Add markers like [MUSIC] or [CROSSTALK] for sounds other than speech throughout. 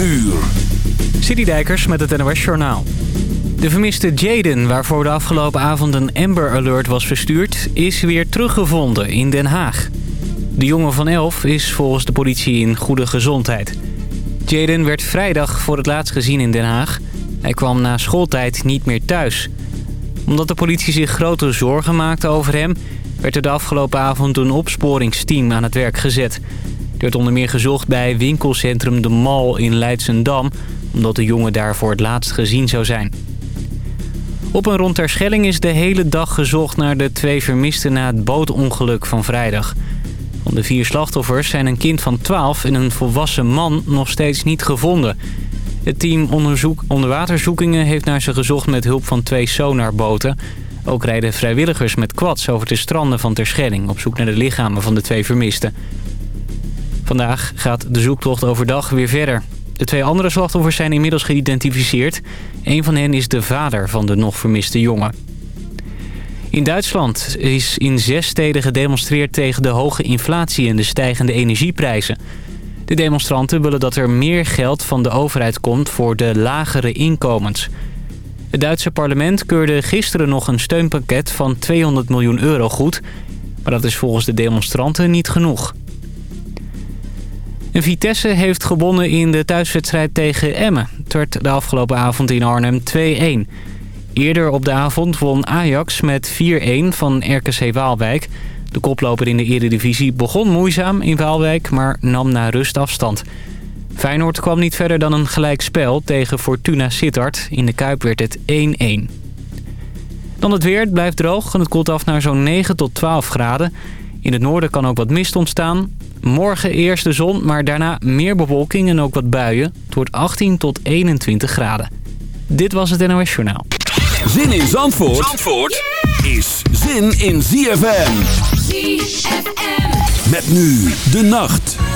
uur. Citydijkers met het NOS Journaal. De vermiste Jaden, waarvoor de afgelopen avond een Amber Alert was verstuurd... is weer teruggevonden in Den Haag. De jongen van 11 is volgens de politie in goede gezondheid. Jaden werd vrijdag voor het laatst gezien in Den Haag. Hij kwam na schooltijd niet meer thuis. Omdat de politie zich grote zorgen maakte over hem... werd er de afgelopen avond een opsporingsteam aan het werk gezet. Er werd onder meer gezocht bij winkelcentrum De Mal in Leidsendam... omdat de jongen daar voor het laatst gezien zou zijn. Op en rond Terschelling is de hele dag gezocht naar de twee vermisten na het bootongeluk van vrijdag. Van de vier slachtoffers zijn een kind van 12 en een volwassen man nog steeds niet gevonden. Het team onderzoek, onderwaterzoekingen heeft naar ze gezocht met hulp van twee sonarboten. Ook rijden vrijwilligers met quads over de stranden van Terschelling op zoek naar de lichamen van de twee vermisten. Vandaag gaat de zoektocht overdag weer verder. De twee andere slachtoffers zijn inmiddels geïdentificeerd. Een van hen is de vader van de nog vermiste jongen. In Duitsland is in zes steden gedemonstreerd tegen de hoge inflatie en de stijgende energieprijzen. De demonstranten willen dat er meer geld van de overheid komt voor de lagere inkomens. Het Duitse parlement keurde gisteren nog een steunpakket van 200 miljoen euro goed. Maar dat is volgens de demonstranten niet genoeg. En Vitesse heeft gewonnen in de thuiswedstrijd tegen Emmen. Het werd de afgelopen avond in Arnhem 2-1. Eerder op de avond won Ajax met 4-1 van RKC Waalwijk. De koploper in de Eredivisie begon moeizaam in Waalwijk, maar nam na rust afstand. Feyenoord kwam niet verder dan een gelijk spel tegen Fortuna Sittard. In de Kuip werd het 1-1. Dan het weer, het blijft droog en het koelt af naar zo'n 9 tot 12 graden. In het noorden kan ook wat mist ontstaan. Morgen eerst de zon, maar daarna meer bewolking en ook wat buien. Het wordt 18 tot 21 graden. Dit was het NOS Journaal. Zin in Zandvoort, Zandvoort is zin in ZFM. ZFM. Met nu de nacht.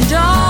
and all.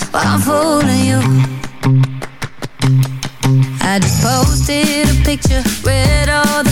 but I'm fooling you. I just posted a picture, read all the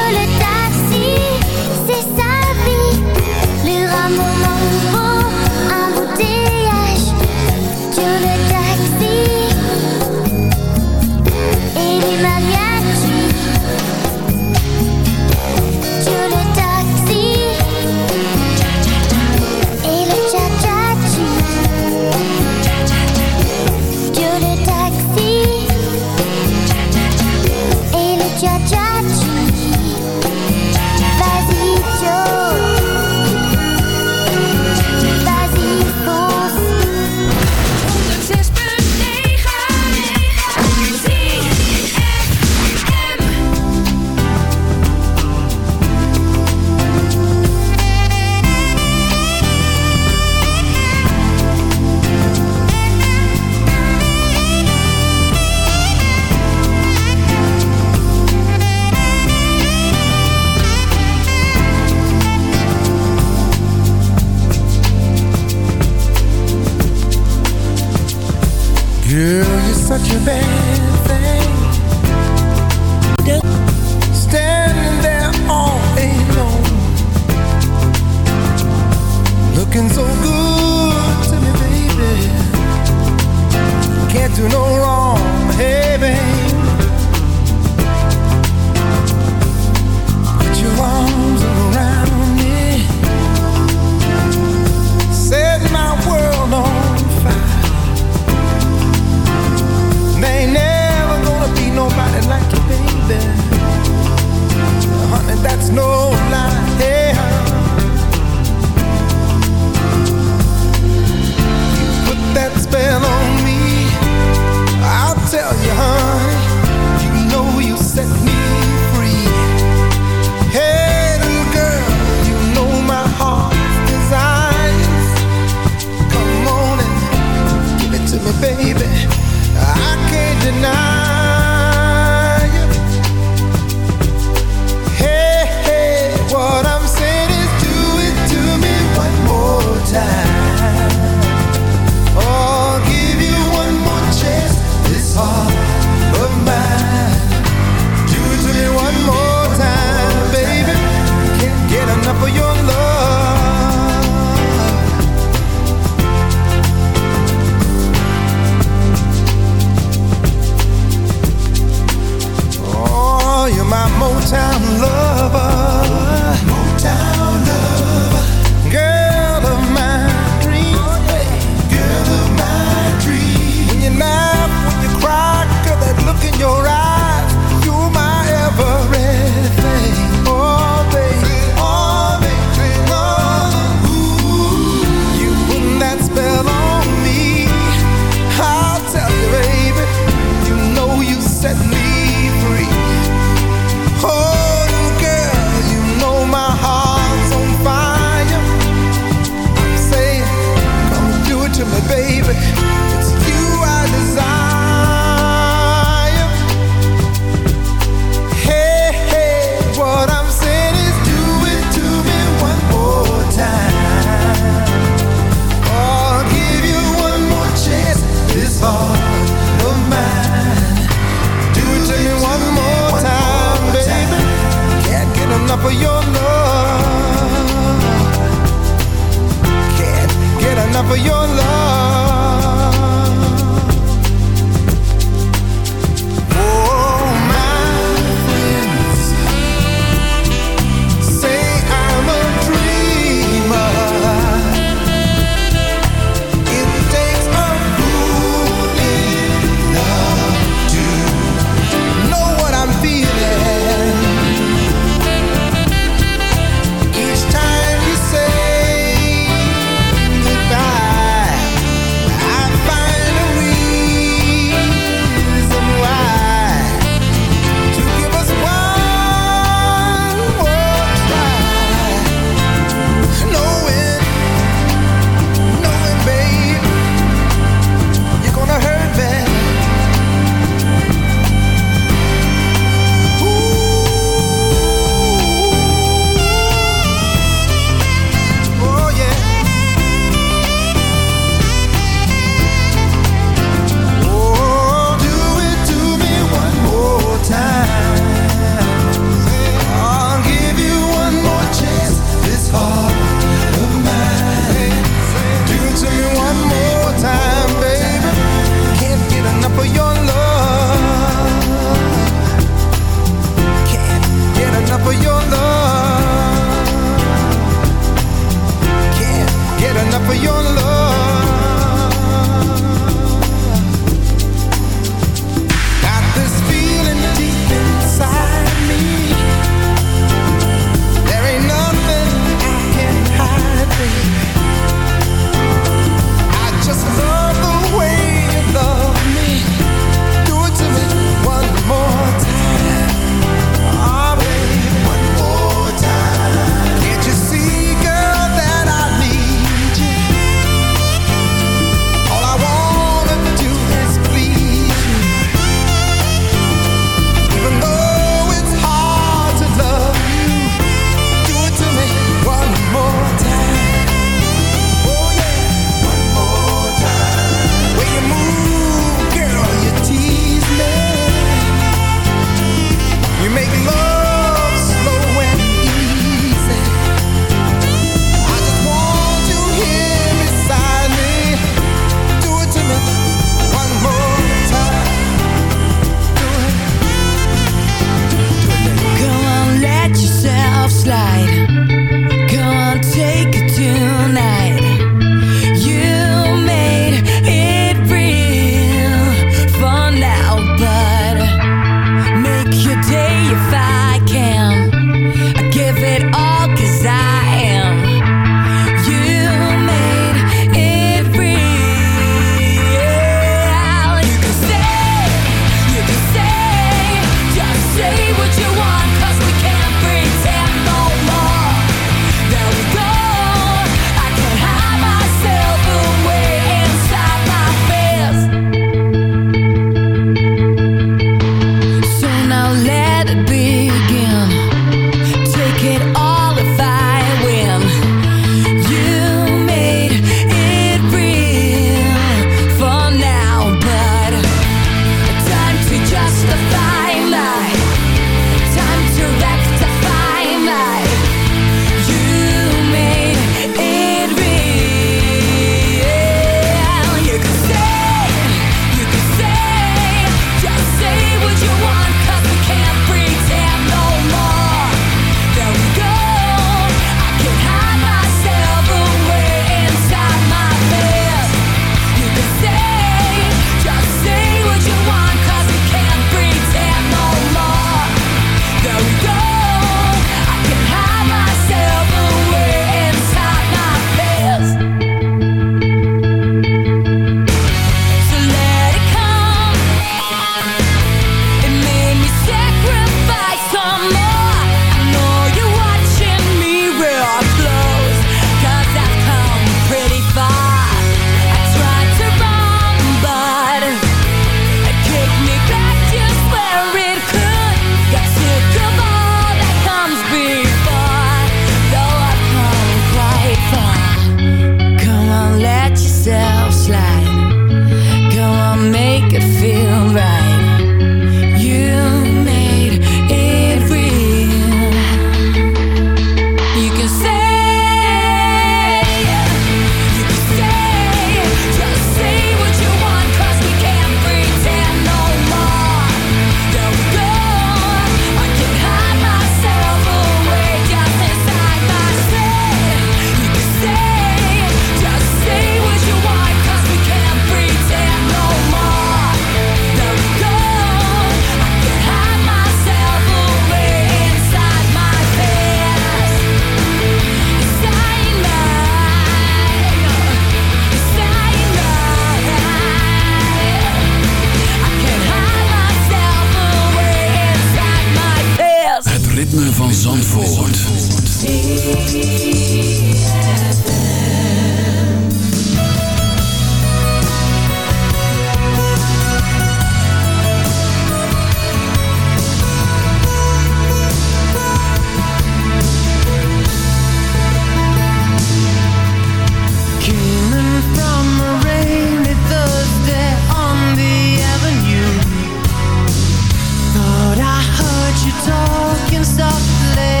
can stop the lake.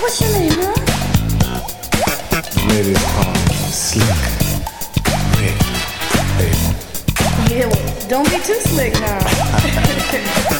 What's your name, huh? Slick, rick, baby. Yeah, don't be too slick now. [LAUGHS]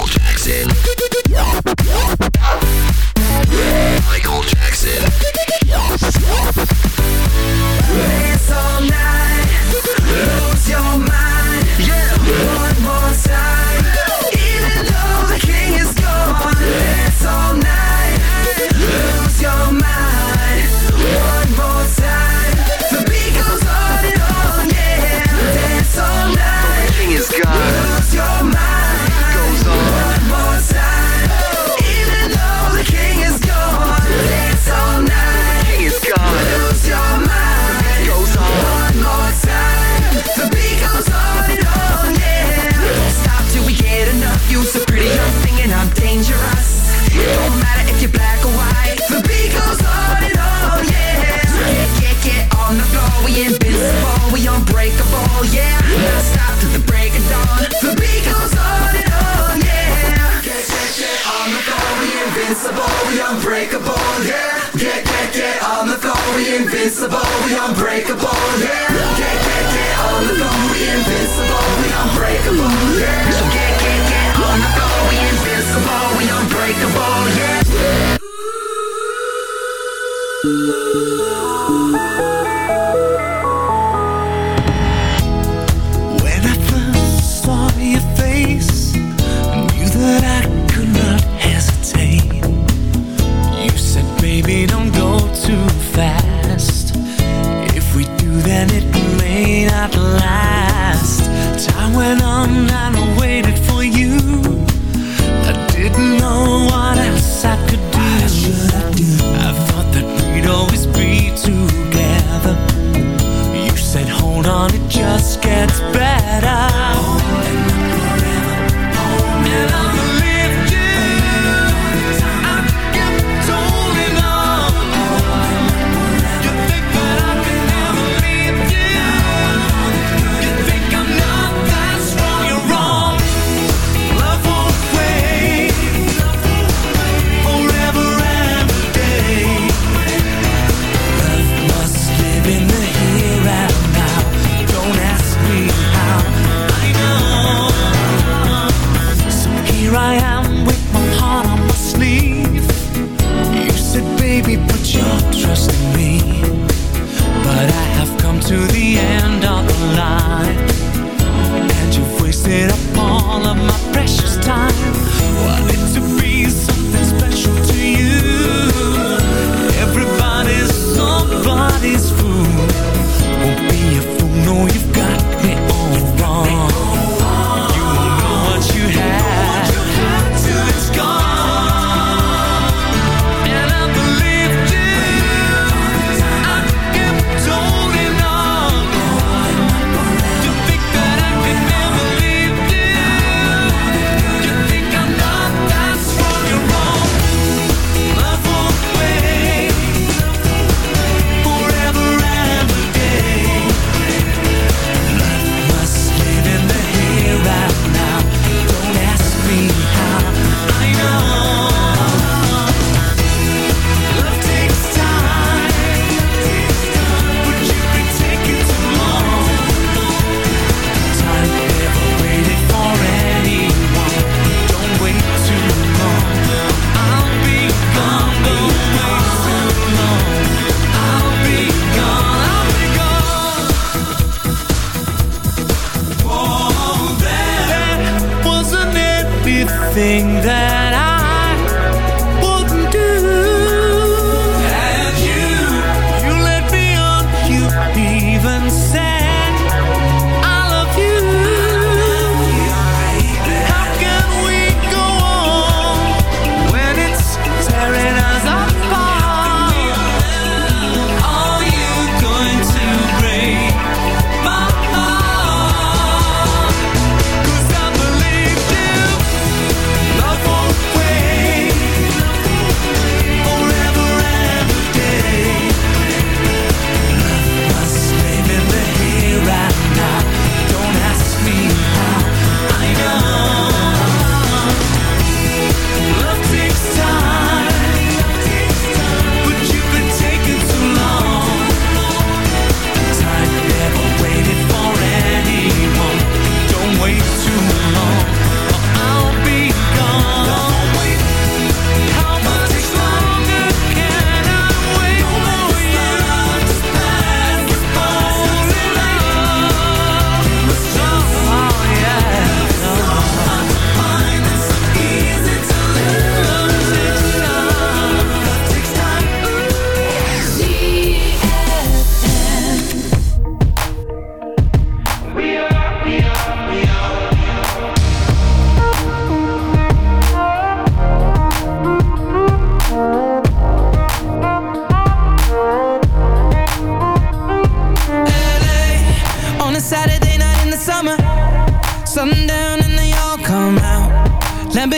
Jackson. Michael Jackson. invincible, we unbreakable, yeah. Get, get, get on the go, we invincible, we unbreakable, yeah.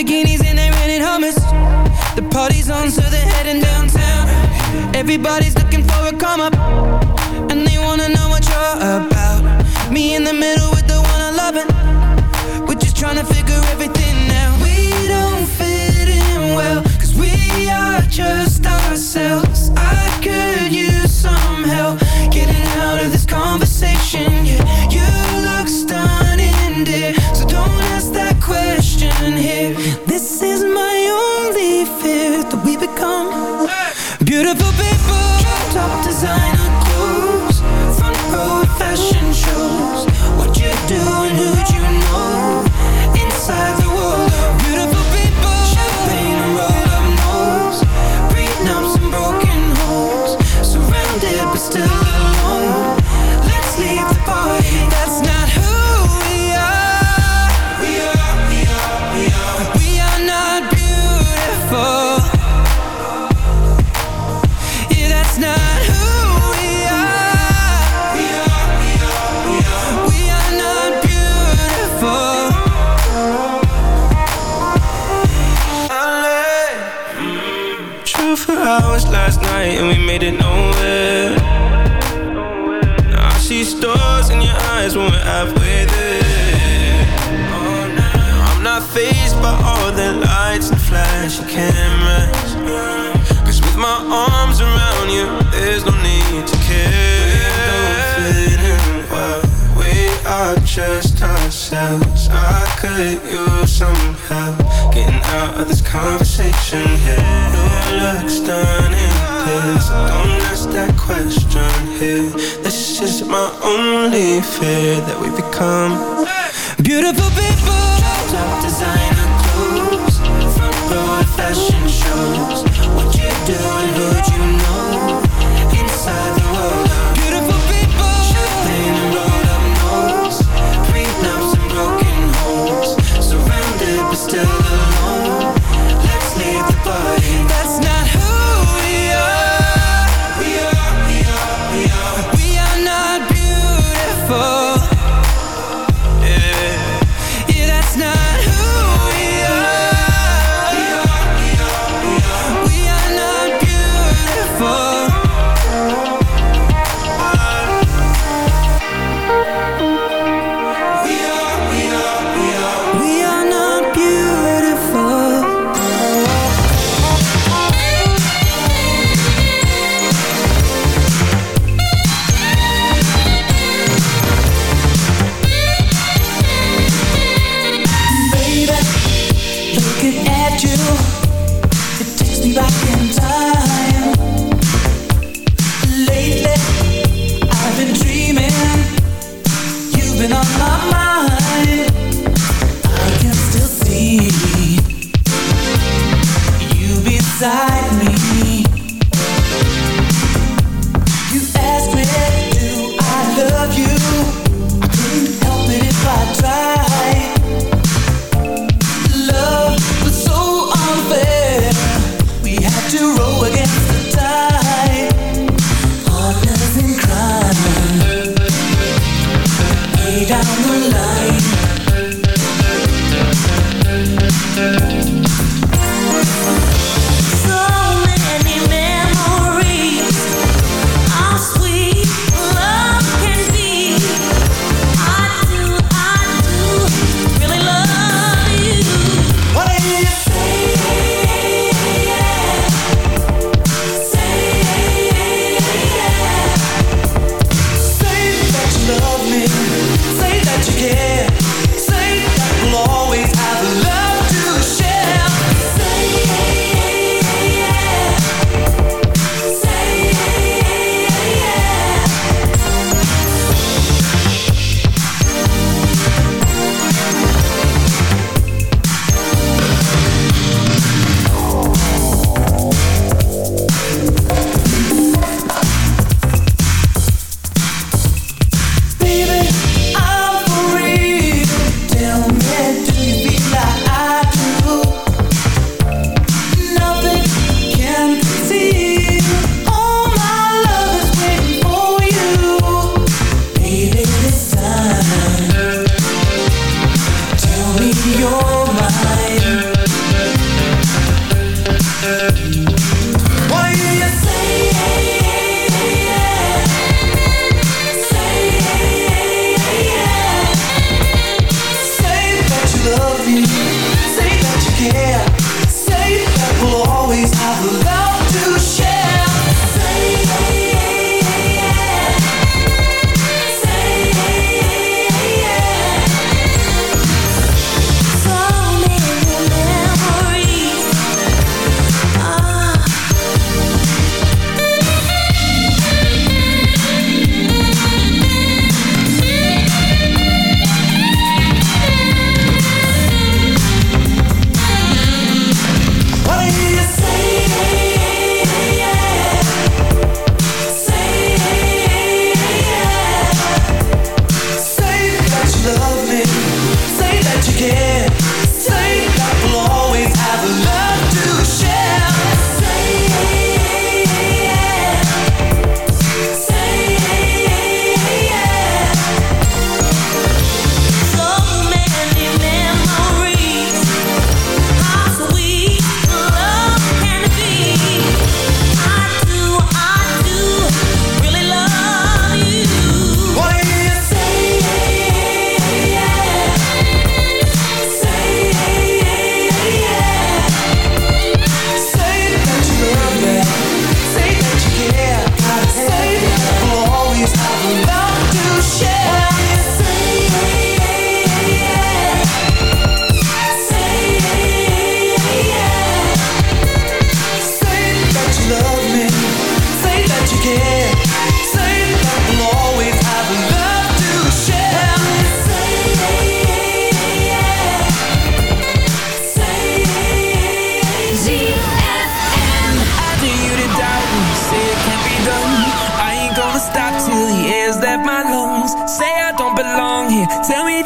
Lamborghinis and they're rented Hummers. The party's on, so they're heading downtown. Everybody's need to care. We don't fit in well. We are just ourselves. I could use some help getting out of this conversation here. Your looks done in this. Don't ask that question here. This is my only fear that we become beautiful. Baby.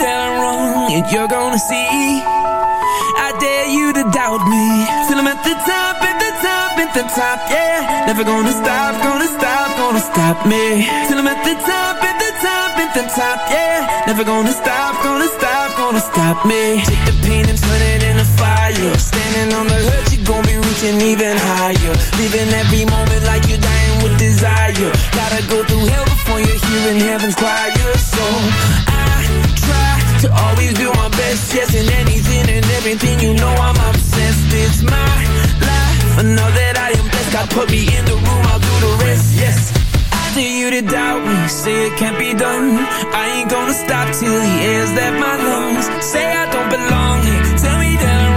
tell I'm wrong and you're gonna see. I dare you to doubt me. Till I'm at the top, at the top, at the top, yeah. Never gonna stop, gonna stop, gonna stop me. Till I'm at the top, at the top, at the top, yeah. Never gonna stop, gonna stop, gonna stop me. Take the pain and turn it into fire. Standing on the hood, you gon' be reaching even higher. Living every moment like you're dying with desire. Gotta go through hell before you're hearing heaven's choir So to always do my best, yes, in anything and everything You know I'm obsessed, it's my life. I know that I am blessed, God put me in the room I'll do the rest, yes. I dare you to doubt me, say it can't be done. I ain't gonna stop till the air's that my lungs. Say I don't belong here, tell me that I'm